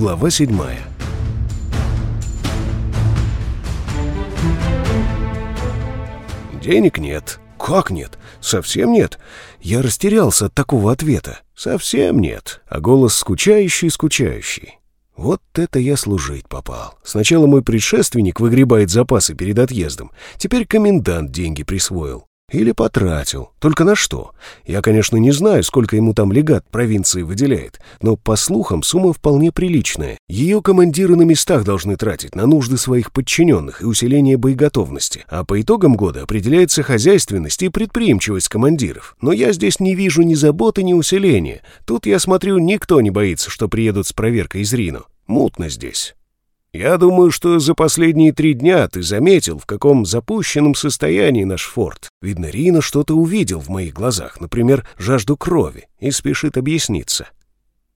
Глава седьмая. Денег нет. Как нет? Совсем нет. Я растерялся от такого ответа. Совсем нет. А голос скучающий-скучающий. Вот это я служить попал. Сначала мой предшественник выгребает запасы перед отъездом. Теперь комендант деньги присвоил. Или потратил. Только на что? Я, конечно, не знаю, сколько ему там легат провинции выделяет, но, по слухам, сумма вполне приличная. Ее командиры на местах должны тратить на нужды своих подчиненных и усиление боеготовности, а по итогам года определяется хозяйственность и предприимчивость командиров. Но я здесь не вижу ни заботы, ни усиления. Тут, я смотрю, никто не боится, что приедут с проверкой из Рино. Мутно здесь. Я думаю, что за последние три дня ты заметил, в каком запущенном состоянии наш форт. Видно, Рина что-то увидел в моих глазах, например, жажду крови, и спешит объясниться.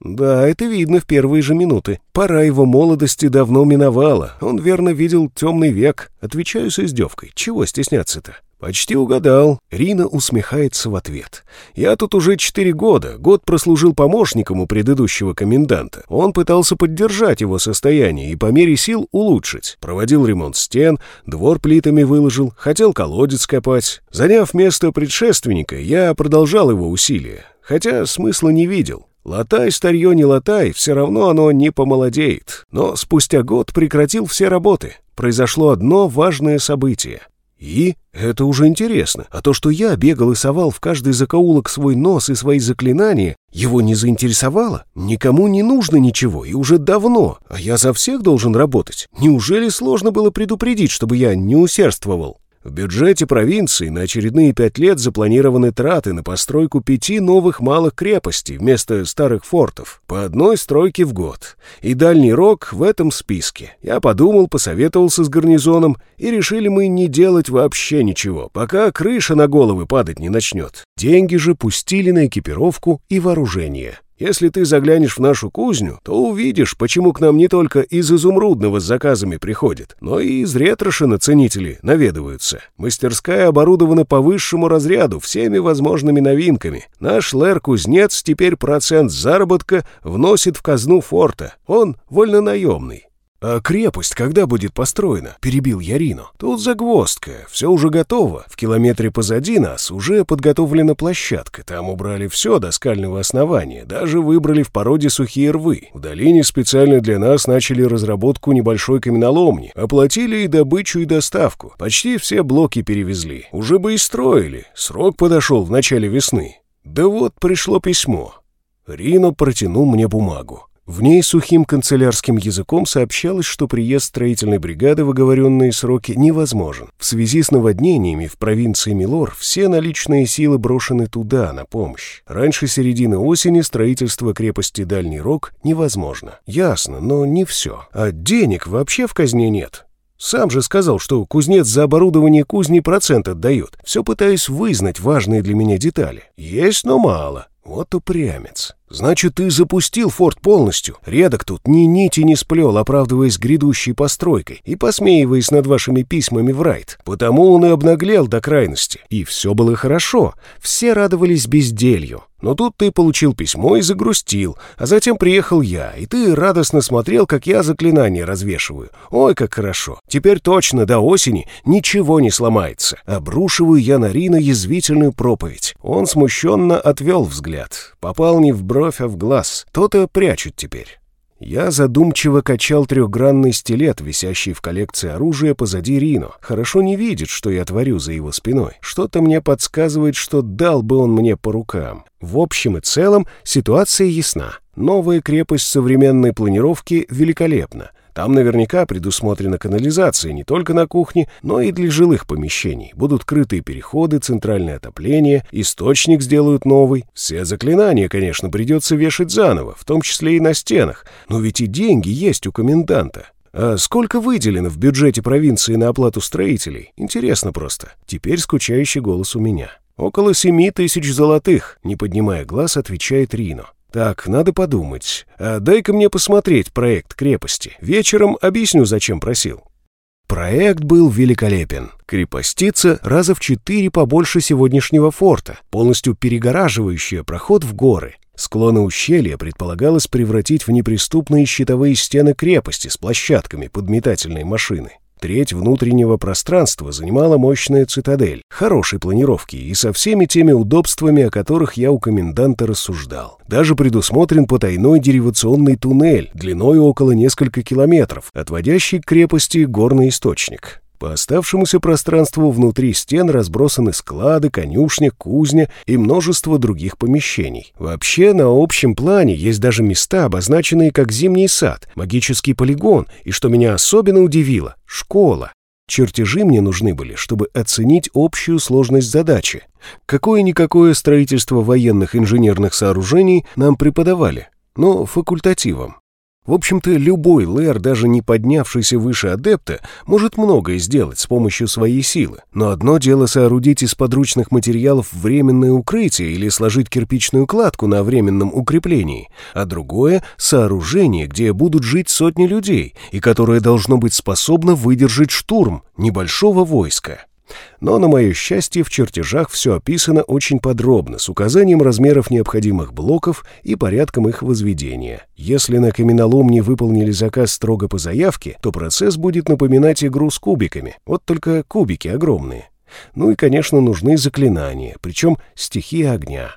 Да, это видно в первые же минуты. Пора его молодости давно миновала. Он верно видел темный век. Отвечаю с издевкой. Чего стесняться-то? «Почти угадал». Рина усмехается в ответ. «Я тут уже четыре года. Год прослужил помощником у предыдущего коменданта. Он пытался поддержать его состояние и по мере сил улучшить. Проводил ремонт стен, двор плитами выложил, хотел колодец копать. Заняв место предшественника, я продолжал его усилия, хотя смысла не видел. Латай, старье не латай, все равно оно не помолодеет. Но спустя год прекратил все работы. Произошло одно важное событие. И это уже интересно. А то, что я бегал и совал в каждый закоулок свой нос и свои заклинания, его не заинтересовало? Никому не нужно ничего, и уже давно. А я за всех должен работать. Неужели сложно было предупредить, чтобы я не усердствовал? В бюджете провинции на очередные пять лет запланированы траты на постройку пяти новых малых крепостей вместо старых фортов, по одной стройке в год. И Дальний Рог в этом списке. Я подумал, посоветовался с гарнизоном, и решили мы не делать вообще ничего, пока крыша на головы падать не начнет. Деньги же пустили на экипировку и вооружение. Если ты заглянешь в нашу кузню, то увидишь, почему к нам не только из изумрудного с заказами приходят, но и из ретрошина ценители наведываются. Мастерская оборудована по высшему разряду всеми возможными новинками. Наш лэр-кузнец теперь процент заработка вносит в казну форта. Он вольнонаемный. «А крепость когда будет построена?» — перебил Ярину. «Тут загвоздка. Все уже готово. В километре позади нас уже подготовлена площадка. Там убрали все до скального основания. Даже выбрали в породе сухие рвы. В долине специально для нас начали разработку небольшой каменоломни. Оплатили и добычу, и доставку. Почти все блоки перевезли. Уже бы и строили. Срок подошел в начале весны. Да вот пришло письмо. Рино протянул мне бумагу. В ней сухим канцелярским языком сообщалось, что приезд строительной бригады в оговоренные сроки невозможен. В связи с наводнениями в провинции Милор все наличные силы брошены туда, на помощь. Раньше середины осени строительство крепости Дальний Рог невозможно. Ясно, но не все. А денег вообще в казне нет. Сам же сказал, что кузнец за оборудование кузни процент отдает. Все пытаюсь вызнать важные для меня детали. Есть, но мало. Вот упрямец. Значит, ты запустил форт полностью. Редок тут ни нити не сплел, оправдываясь грядущей постройкой и посмеиваясь над вашими письмами в райт. Потому он и обнаглел до крайности. И все было хорошо. Все радовались безделью. Но тут ты получил письмо и загрустил, а затем приехал я, и ты радостно смотрел, как я заклинания развешиваю. Ой, как хорошо. Теперь точно до осени ничего не сломается. Обрушиваю я на Рина язвительную проповедь. Он смущенно отвел взгляд. Попал не в бровь, а в глаз. То-то прячут теперь. Я задумчиво качал трехгранный стилет, висящий в коллекции оружия позади Рино. Хорошо не видит, что я творю за его спиной. Что-то мне подсказывает, что дал бы он мне по рукам. В общем и целом ситуация ясна. Новая крепость современной планировки великолепна. Там наверняка предусмотрена канализация не только на кухне, но и для жилых помещений. Будут крытые переходы, центральное отопление, источник сделают новый. Все заклинания, конечно, придется вешать заново, в том числе и на стенах. Но ведь и деньги есть у коменданта. А сколько выделено в бюджете провинции на оплату строителей? Интересно просто. Теперь скучающий голос у меня. Около семи тысяч золотых, не поднимая глаз, отвечает Рино. «Так, надо подумать. А дай-ка мне посмотреть проект крепости. Вечером объясню, зачем просил». Проект был великолепен. Крепостица раза в четыре побольше сегодняшнего форта, полностью перегораживающая проход в горы. Склоны ущелья предполагалось превратить в неприступные щитовые стены крепости с площадками под метательные машины. Треть внутреннего пространства занимала мощная цитадель, хорошей планировки и со всеми теми удобствами, о которых я у коменданта рассуждал. Даже предусмотрен потайной деривационный туннель длиной около несколько километров, отводящий к крепости горный источник. По оставшемуся пространству внутри стен разбросаны склады, конюшня, кузня и множество других помещений. Вообще, на общем плане есть даже места, обозначенные как зимний сад, магический полигон и, что меня особенно удивило, школа. Чертежи мне нужны были, чтобы оценить общую сложность задачи. Какое-никакое строительство военных инженерных сооружений нам преподавали, но факультативом. В общем-то, любой лэр, даже не поднявшийся выше адепта, может многое сделать с помощью своей силы. Но одно дело соорудить из подручных материалов временное укрытие или сложить кирпичную кладку на временном укреплении, а другое — сооружение, где будут жить сотни людей и которое должно быть способно выдержать штурм небольшого войска. Но, на мое счастье, в чертежах все описано очень подробно, с указанием размеров необходимых блоков и порядком их возведения. Если на каменоломне выполнили заказ строго по заявке, то процесс будет напоминать игру с кубиками, вот только кубики огромные. Ну и, конечно, нужны заклинания, причем стихии огня.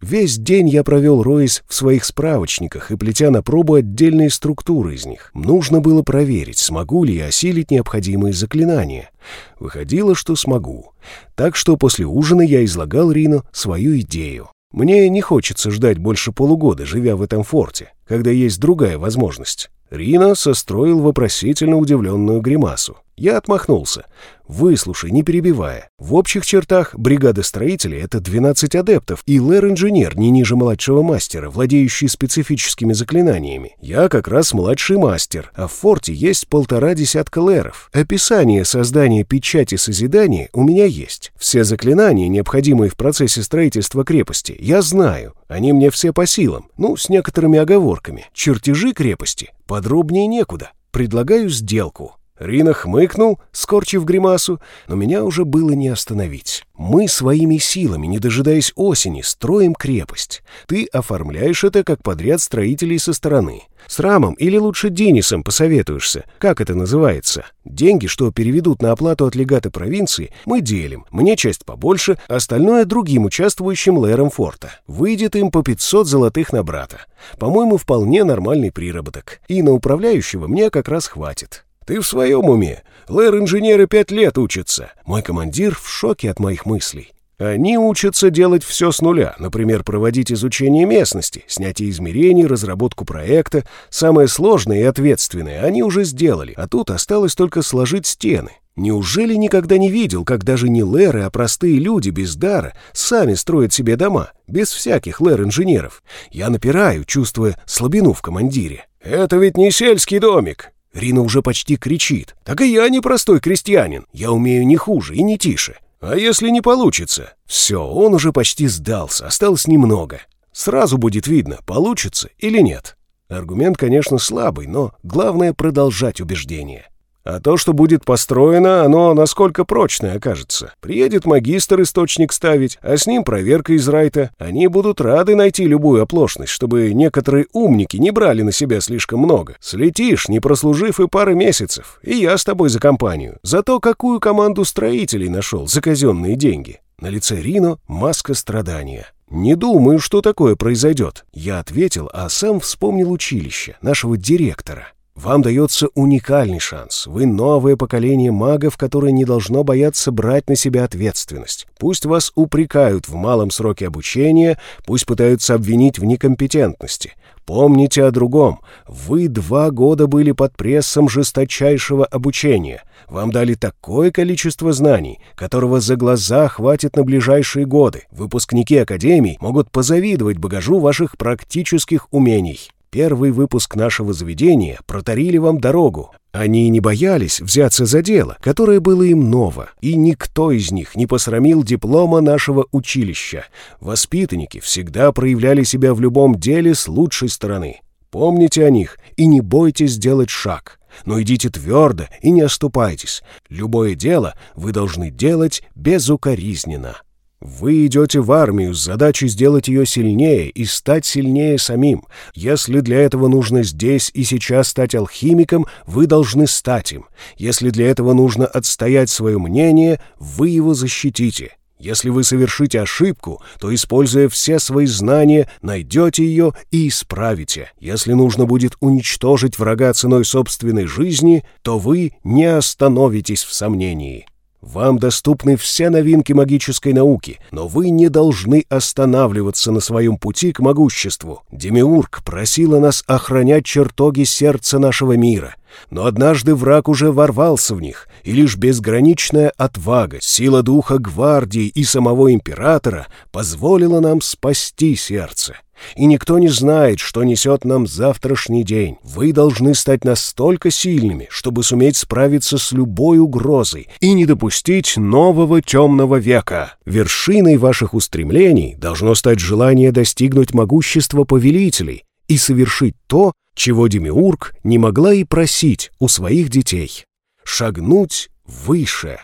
Весь день я провел, роясь в своих справочниках и плетя на пробу отдельные структуры из них. Нужно было проверить, смогу ли я осилить необходимые заклинания. Выходило, что смогу. Так что после ужина я излагал Рину свою идею. Мне не хочется ждать больше полугода, живя в этом форте, когда есть другая возможность. Рина состроил вопросительно удивленную гримасу. Я отмахнулся. «Выслушай, не перебивая. В общих чертах бригада строителей — это 12 адептов и лэр-инженер не ниже младшего мастера, владеющий специфическими заклинаниями. Я как раз младший мастер, а в форте есть полтора десятка лэров. Описание создания печати созидания у меня есть. Все заклинания, необходимые в процессе строительства крепости, я знаю. Они мне все по силам, ну, с некоторыми оговорками. Чертежи крепости подробнее некуда. Предлагаю сделку». Рина хмыкнул, скорчив гримасу, но меня уже было не остановить. Мы своими силами, не дожидаясь осени, строим крепость. Ты оформляешь это как подряд строителей со стороны. С Рамом или лучше Денисом посоветуешься. Как это называется? Деньги, что переведут на оплату от легата провинции, мы делим. Мне часть побольше, остальное другим участвующим лэрам форта. Выйдет им по 500 золотых на брата. По-моему, вполне нормальный приработок. И на управляющего мне как раз хватит. «Ты в своем уме? Лэр-инженеры пять лет учатся». Мой командир в шоке от моих мыслей. Они учатся делать все с нуля, например, проводить изучение местности, снятие измерений, разработку проекта. Самое сложное и ответственное они уже сделали, а тут осталось только сложить стены. Неужели никогда не видел, как даже не лэры, а простые люди без дара сами строят себе дома, без всяких лэр-инженеров? Я напираю, чувствуя слабину в командире. «Это ведь не сельский домик. Рина уже почти кричит. «Так и я не простой крестьянин. Я умею не хуже и не тише. А если не получится?» Все, он уже почти сдался, осталось немного. Сразу будет видно, получится или нет. Аргумент, конечно, слабый, но главное продолжать убеждение. А то, что будет построено, оно насколько прочное окажется. Приедет магистр источник ставить, а с ним проверка из райта. Они будут рады найти любую оплошность, чтобы некоторые умники не брали на себя слишком много. Слетишь, не прослужив и пары месяцев. И я с тобой за компанию. Зато какую команду строителей нашел за казенные деньги. На лице Рино маска страдания. «Не думаю, что такое произойдет», — я ответил, а сам вспомнил училище, нашего директора. Вам дается уникальный шанс. Вы новое поколение магов, которое не должно бояться брать на себя ответственность. Пусть вас упрекают в малом сроке обучения, пусть пытаются обвинить в некомпетентности. Помните о другом. Вы два года были под прессом жесточайшего обучения. Вам дали такое количество знаний, которого за глаза хватит на ближайшие годы. Выпускники Академий могут позавидовать багажу ваших практических умений. Первый выпуск нашего заведения протарили вам дорогу. Они не боялись взяться за дело, которое было им ново, и никто из них не посрамил диплома нашего училища. Воспитанники всегда проявляли себя в любом деле с лучшей стороны. Помните о них и не бойтесь сделать шаг. Но идите твердо и не оступайтесь. Любое дело вы должны делать безукоризненно. Вы идете в армию с задачей сделать ее сильнее и стать сильнее самим. Если для этого нужно здесь и сейчас стать алхимиком, вы должны стать им. Если для этого нужно отстоять свое мнение, вы его защитите. Если вы совершите ошибку, то, используя все свои знания, найдете ее и исправите. Если нужно будет уничтожить врага ценой собственной жизни, то вы не остановитесь в сомнении. Вам доступны все новинки магической науки, но вы не должны останавливаться на своем пути к могуществу. Демиург просила нас охранять чертоги сердца нашего мира. Но однажды враг уже ворвался в них, и лишь безграничная отвага, сила духа гвардии и самого императора позволила нам спасти сердце. И никто не знает, что несет нам завтрашний день. Вы должны стать настолько сильными, чтобы суметь справиться с любой угрозой и не допустить нового темного века. Вершиной ваших устремлений должно стать желание достигнуть могущества повелителей и совершить то, чего Демиург не могла и просить у своих детей. Шагнуть выше.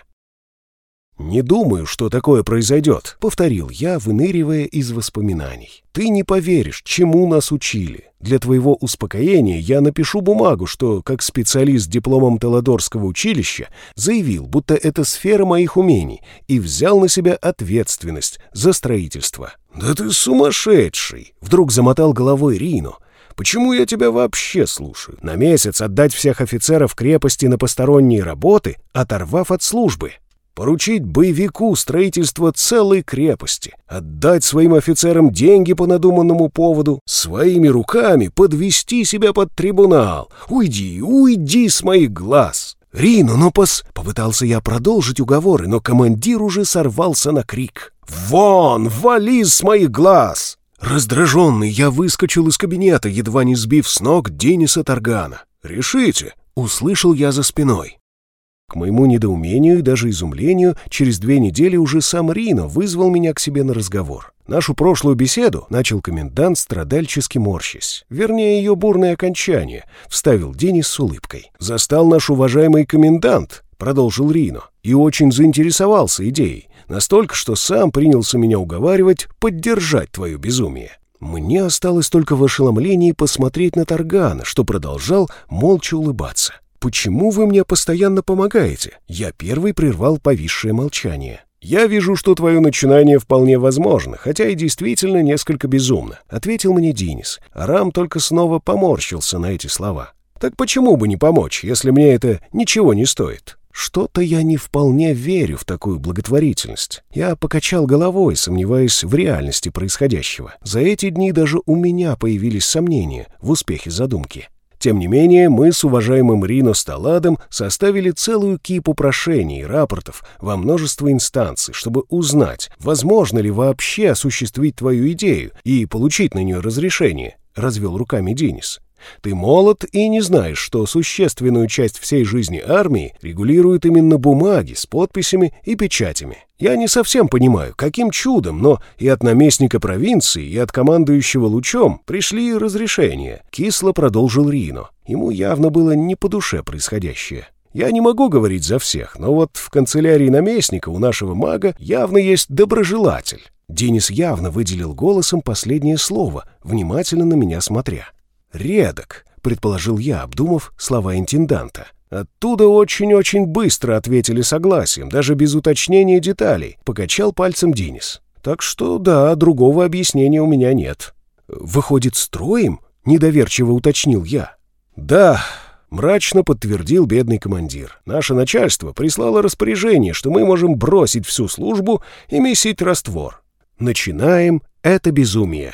«Не думаю, что такое произойдет», — повторил я, выныривая из воспоминаний. «Ты не поверишь, чему нас учили. Для твоего успокоения я напишу бумагу, что, как специалист дипломом Теладорского училища, заявил, будто это сфера моих умений, и взял на себя ответственность за строительство». «Да ты сумасшедший!» — вдруг замотал головой Рино. Почему я тебя вообще слушаю? На месяц отдать всех офицеров крепости на посторонние работы, оторвав от службы. Поручить боевику строительство целой крепости, отдать своим офицерам деньги по надуманному поводу, своими руками подвести себя под трибунал. Уйди, уйди с моих глаз. Рину, ну пос... Попытался я продолжить уговоры, но командир уже сорвался на крик. «Вон, вали с моих глаз!» Раздраженный, я выскочил из кабинета, едва не сбив с ног Дениса Таргана. «Решите!» — услышал я за спиной. К моему недоумению и даже изумлению, через две недели уже сам Рино вызвал меня к себе на разговор. Нашу прошлую беседу начал комендант страдальчески морщись. Вернее, ее бурное окончание, вставил Денис с улыбкой. «Застал наш уважаемый комендант», — продолжил Рино, и очень заинтересовался идеей. Настолько, что сам принялся меня уговаривать поддержать твое безумие. Мне осталось только в ошеломлении посмотреть на Таргана, что продолжал молча улыбаться. «Почему вы мне постоянно помогаете?» Я первый прервал повисшее молчание. «Я вижу, что твое начинание вполне возможно, хотя и действительно несколько безумно», — ответил мне Динис. Рам только снова поморщился на эти слова. «Так почему бы не помочь, если мне это ничего не стоит?» Что-то я не вполне верю в такую благотворительность. Я покачал головой, сомневаясь в реальности происходящего. За эти дни даже у меня появились сомнения в успехе задумки. Тем не менее, мы с уважаемым Рино Сталадом составили целую кипу прошений и рапортов во множество инстанций, чтобы узнать, возможно ли вообще осуществить твою идею и получить на нее разрешение, — развел руками Денис. Ты молод и не знаешь, что существенную часть всей жизни армии регулируют именно бумаги с подписями и печатями. Я не совсем понимаю, каким чудом, но и от наместника провинции, и от командующего лучом пришли разрешения. Кисло продолжил Рино. Ему явно было не по душе происходящее. Я не могу говорить за всех, но вот в канцелярии наместника у нашего мага явно есть доброжелатель. Денис явно выделил голосом последнее слово, внимательно на меня смотря. «Редок», — предположил я, обдумав слова интенданта. Оттуда очень-очень быстро ответили согласием, даже без уточнения деталей, покачал пальцем Денис. Так что да, другого объяснения у меня нет. Выходит, строим? Недоверчиво уточнил я. Да, мрачно подтвердил бедный командир. Наше начальство прислало распоряжение, что мы можем бросить всю службу и месить раствор. Начинаем это безумие.